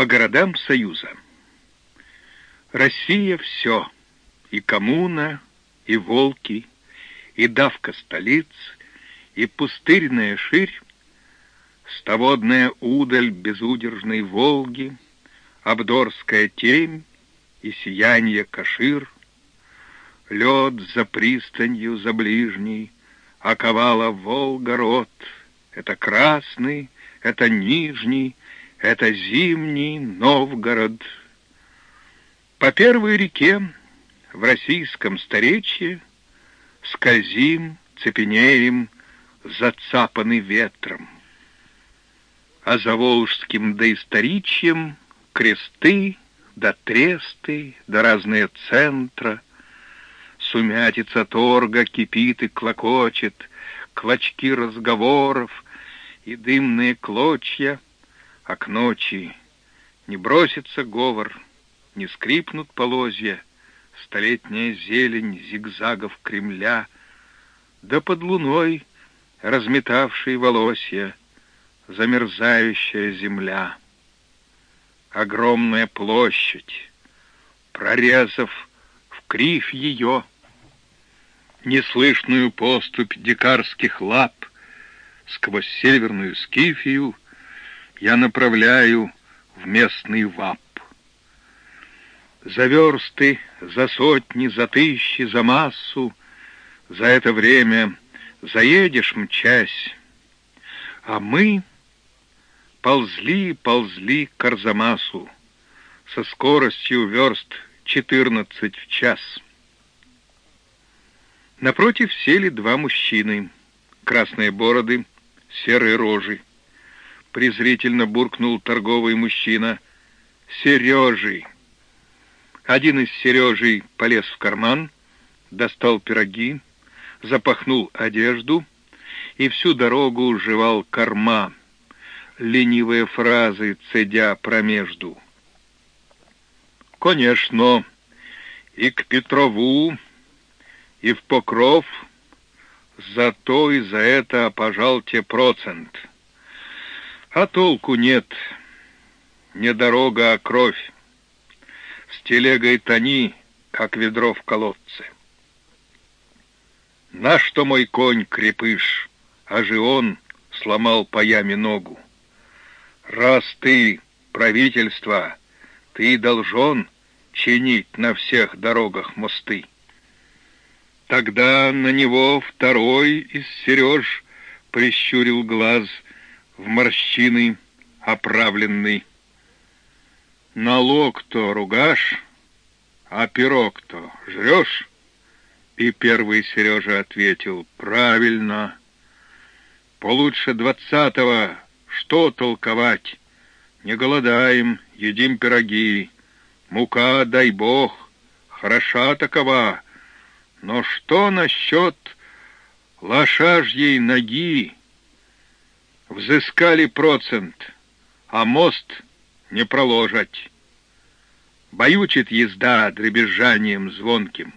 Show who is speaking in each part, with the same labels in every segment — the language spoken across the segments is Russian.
Speaker 1: по городам Союза. Россия — все, и коммуна, и волки, и давка столиц, и пустырная ширь, Ставодная удаль безудержной Волги, Абдорская темь и сиянье Кашир, Лед за пристанью, за ближней, Оковала Волгород, Это красный, это нижний, Это зимний Новгород. По первой реке в российском старечье Скользим, цепенеем, зацапаны ветром а за волжским доисторичьем кресты, да тресты, да разные центра. Сумятица торга кипит и клокочет, клочки разговоров и дымные клочья, а к ночи не бросится говор, не скрипнут полозья, столетняя зелень зигзагов Кремля, да под луной разметавший волосья — замерзающая земля. Огромная площадь, прорезав в кривь ее, неслышную поступь дикарских лап, сквозь северную скифию я направляю в местный вап. За версты, за сотни, за тысячи, за массу, за это время заедешь мчась, а мы ползли, ползли к Арзамасу со скоростью верст четырнадцать в час. Напротив сели два мужчины, красные бороды, серые рожи. Презрительно буркнул торговый мужчина. «Сережи!» Один из Сережей полез в карман, достал пироги, запахнул одежду и всю дорогу жевал корма, ленивые фразы, цедя промежду. Конечно, и к Петрову, и в Покров, за то и за это пожалте процент. А толку нет, не дорога, а кровь. С телегой тони, как ведро в колодце. На что мой конь крепыш, а же он сломал паями ногу. Раз ты, правительство, ты должен чинить на всех дорогах мосты. Тогда на него второй из Сереж прищурил глаз в морщины оправленный. Налог-то ругашь, а пирог-то жрешь? И первый Сережа ответил, правильно. Получше двадцатого что толковать? Не голодаем, едим пироги. Мука, дай бог, хороша такова. Но что насчет лошажьей ноги? Взыскали процент, а мост не проложать. Боючит езда дребезжанием звонким.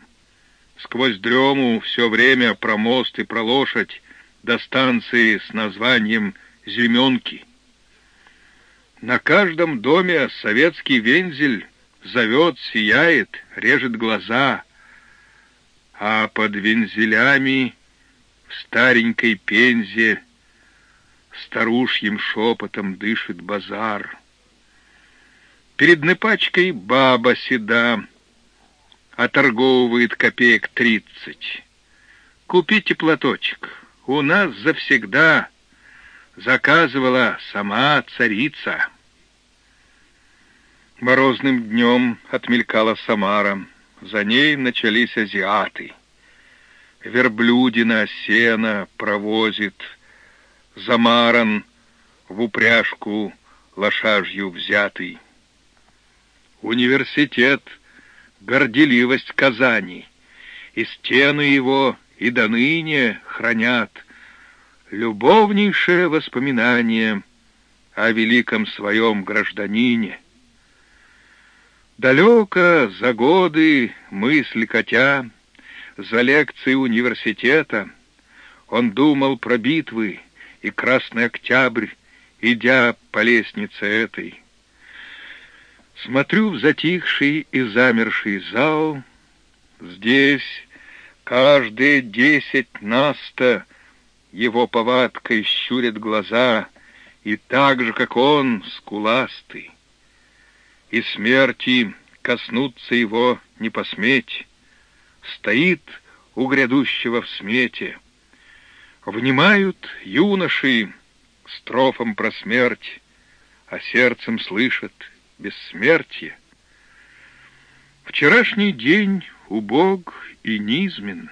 Speaker 1: Сквозь дрему все время про мост и про лошадь до станции с названием Земенки. На каждом доме советский вензель зовет, сияет, режет глаза, а под вензелями в старенькой пензе старушьим шепотом дышит базар. Перед напачкой баба седа, оторговывает копеек тридцать. Купите платочек, у нас завсегда заказывала сама царица. Морозным днем отмелькала Самара, за ней начались азиаты. Верблюдина сена провозит, замаран в упряжку лошажью взятый. Университет — горделивость Казани, и стены его и до ныне хранят — любовнейшее воспоминание о великом своем гражданине. Далеко за годы мысли котя, за лекции университета, он думал про битвы и Красный Октябрь, идя по лестнице этой. Смотрю в затихший и замерший зал. Здесь каждые десять наста Его повадкой щурят глаза, И так же, как он, скуластый. И смерти коснуться его не посметь, Стоит у грядущего в смете. Внимают юноши строфам про смерть, А сердцем слышат бессмертие. Вчерашний день убог и низмен,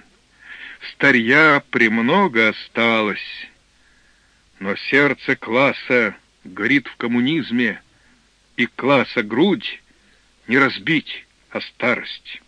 Speaker 1: Старья премного осталось, Но сердце класса горит в коммунизме, И класса грудь не разбить, а старость.